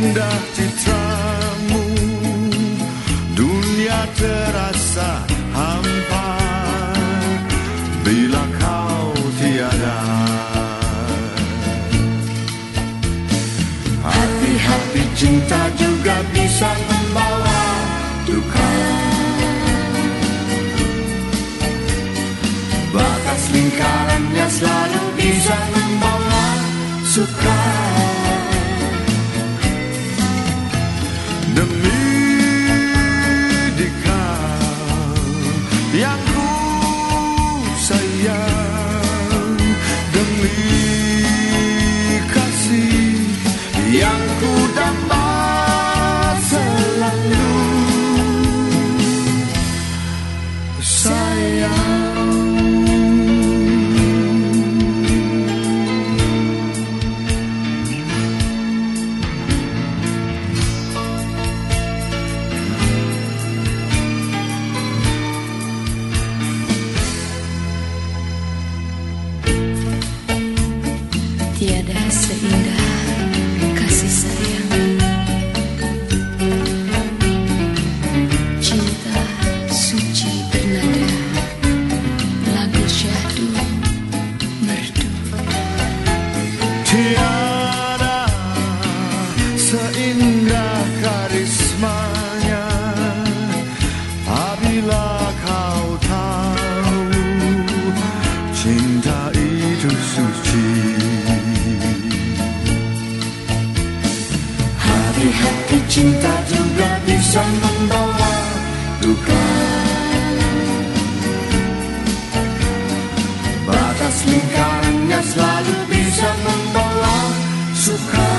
Seindah citramu. Dunia terasa hampa. Bila kau tiada. Hati-hati cinta juga bisa membawa duka. Batas lingkarannya selalu bisa membawa suka sayang Demi kasih yang ku damba selalu. Sayang Seindah kasih sayang. Cinta suci bernada. Lagu syahdu merdu. Tiada bisa membawa duka. Batas lingkarannya selalu bisa membawa suka